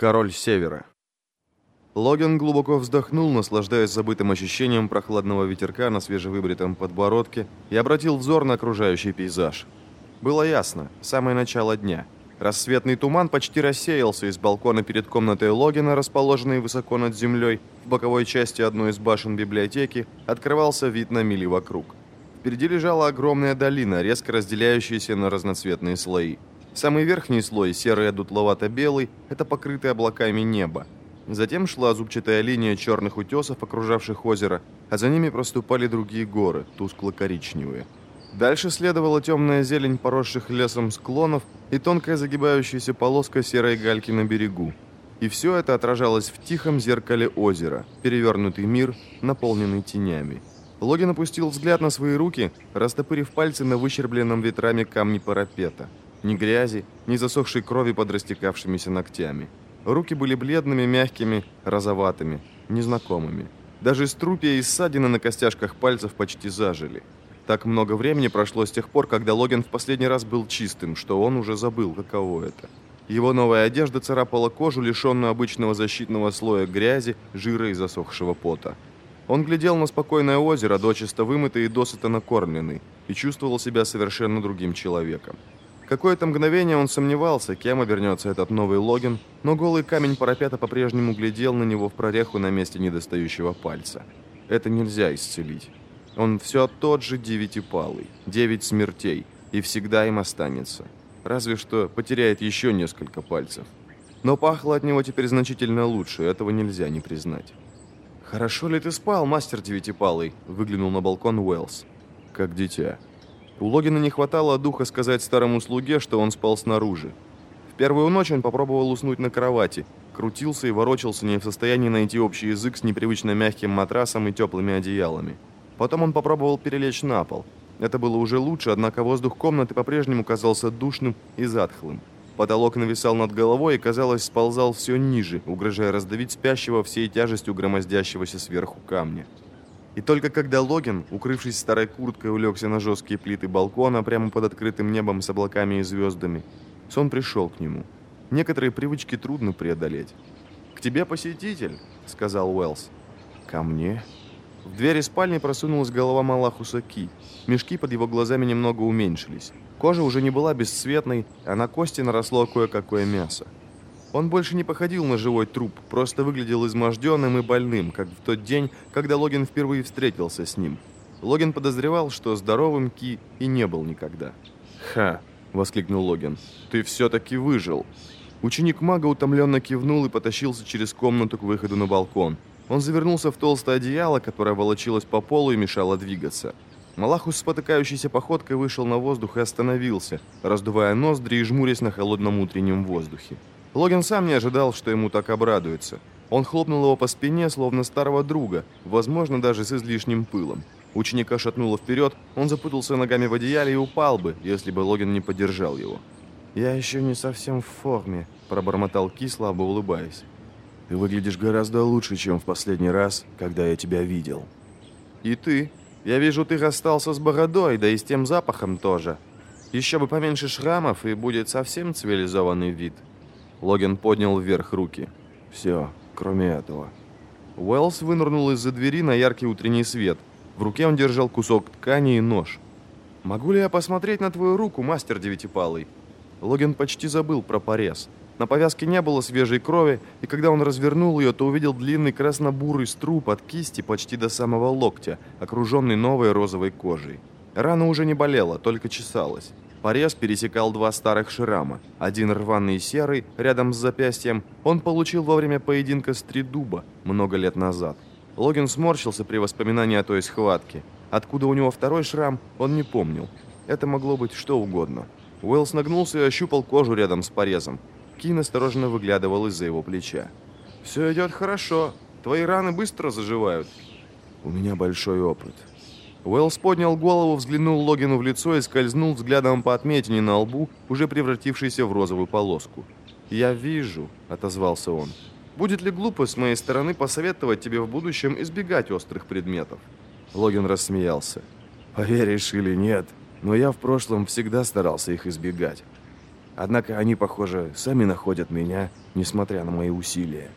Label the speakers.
Speaker 1: Король Севера. Логин глубоко вздохнул, наслаждаясь забытым ощущением прохладного ветерка на свежевыбритом подбородке, и обратил взор на окружающий пейзаж. Было ясно, самое начало дня. Рассветный туман почти рассеялся из балкона перед комнатой Логина, расположенной высоко над землей. В боковой части одной из башен библиотеки открывался вид на мили вокруг. Впереди лежала огромная долина, резко разделяющаяся на разноцветные слои. Самый верхний слой, серый одутловато-белый, это покрытое облаками небо. Затем шла зубчатая линия черных утесов, окружавших озеро, а за ними проступали другие горы, тускло-коричневые. Дальше следовала темная зелень поросших лесом склонов и тонкая загибающаяся полоска серой гальки на берегу. И все это отражалось в тихом зеркале озера, перевернутый мир, наполненный тенями. Логин опустил взгляд на свои руки, растопырив пальцы на выщербленном ветрами камне парапета. Ни грязи, ни засохшей крови под растекавшимися ногтями. Руки были бледными, мягкими, розоватыми, незнакомыми. Даже струпья и ссадины на костяшках пальцев почти зажили. Так много времени прошло с тех пор, когда Логин в последний раз был чистым, что он уже забыл, каково это. Его новая одежда царапала кожу, лишенную обычного защитного слоя грязи, жира и засохшего пота. Он глядел на спокойное озеро, дочисто вымытый и досыта накормленный, и чувствовал себя совершенно другим человеком. Какое-то мгновение он сомневался, кем обернется этот новый логин, но голый камень парапета по-прежнему глядел на него в прореху на месте недостающего пальца. Это нельзя исцелить. Он все тот же девятипалый, девять смертей, и всегда им останется. Разве что потеряет еще несколько пальцев. Но пахло от него теперь значительно лучше, этого нельзя не признать. «Хорошо ли ты спал, мастер девятипалый?» – выглянул на балкон Уэллс. «Как дитя». У Логина не хватало духа сказать старому слуге, что он спал снаружи. В первую ночь он попробовал уснуть на кровати, крутился и ворочался, не в состоянии найти общий язык с непривычно мягким матрасом и теплыми одеялами. Потом он попробовал перелечь на пол. Это было уже лучше, однако воздух комнаты по-прежнему казался душным и затхлым. Потолок нависал над головой и, казалось, сползал все ниже, угрожая раздавить спящего всей тяжестью громоздящегося сверху камня. И только когда Логин, укрывшись старой курткой, улегся на жесткие плиты балкона прямо под открытым небом с облаками и звездами, сон пришел к нему. Некоторые привычки трудно преодолеть. «К тебе посетитель», — сказал Уэллс. «Ко мне?» В двери спальни просунулась голова Малахуса Ки. Мешки под его глазами немного уменьшились. Кожа уже не была бесцветной, а на кости наросло кое-какое мясо. Он больше не походил на живой труп, просто выглядел изможденным и больным, как в тот день, когда Логин впервые встретился с ним. Логин подозревал, что здоровым Ки и не был никогда. «Ха!» — воскликнул Логин. «Ты все-таки выжил!» Ученик мага утомленно кивнул и потащился через комнату к выходу на балкон. Он завернулся в толстое одеяло, которое волочилось по полу и мешало двигаться. Малахус спотыкающейся походкой вышел на воздух и остановился, раздувая ноздри и жмурясь на холодном утреннем воздухе. Логин сам не ожидал, что ему так обрадуется. Он хлопнул его по спине, словно старого друга, возможно, даже с излишним пылом. Ученика шатнуло вперед, он запутался ногами в одеяле и упал бы, если бы Логин не поддержал его. «Я еще не совсем в форме», – пробормотал Ки, слабо улыбаясь. «Ты выглядишь гораздо лучше, чем в последний раз, когда я тебя видел». «И ты. Я вижу, ты расстался с бородой, да и с тем запахом тоже. Еще бы поменьше шрамов, и будет совсем цивилизованный вид». Логин поднял вверх руки. «Все, кроме этого». Уэллс вынырнул из-за двери на яркий утренний свет. В руке он держал кусок ткани и нож. «Могу ли я посмотреть на твою руку, мастер девятипалый?» Логин почти забыл про порез. На повязке не было свежей крови, и когда он развернул ее, то увидел длинный красно-бурый струп от кисти почти до самого локтя, окруженный новой розовой кожей. Рана уже не болела, только чесалась. Порез пересекал два старых шрама. Один рваный и серый, рядом с запястьем, он получил во время поединка с Тридуба много лет назад. Логин сморщился при воспоминании о той схватке. Откуда у него второй шрам, он не помнил. Это могло быть что угодно. Уэллс нагнулся и ощупал кожу рядом с порезом. Кин осторожно выглядывал из-за его плеча. «Все идет хорошо. Твои раны быстро заживают». «У меня большой опыт», Уэллс поднял голову, взглянул Логину в лицо и скользнул взглядом по отметине на лбу, уже превратившейся в розовую полоску. «Я вижу», — отозвался он. «Будет ли глупо с моей стороны посоветовать тебе в будущем избегать острых предметов?» Логин рассмеялся. «Поверишь или нет, но я в прошлом всегда старался их избегать». Однако они, похоже, сами находят меня, несмотря на мои усилия.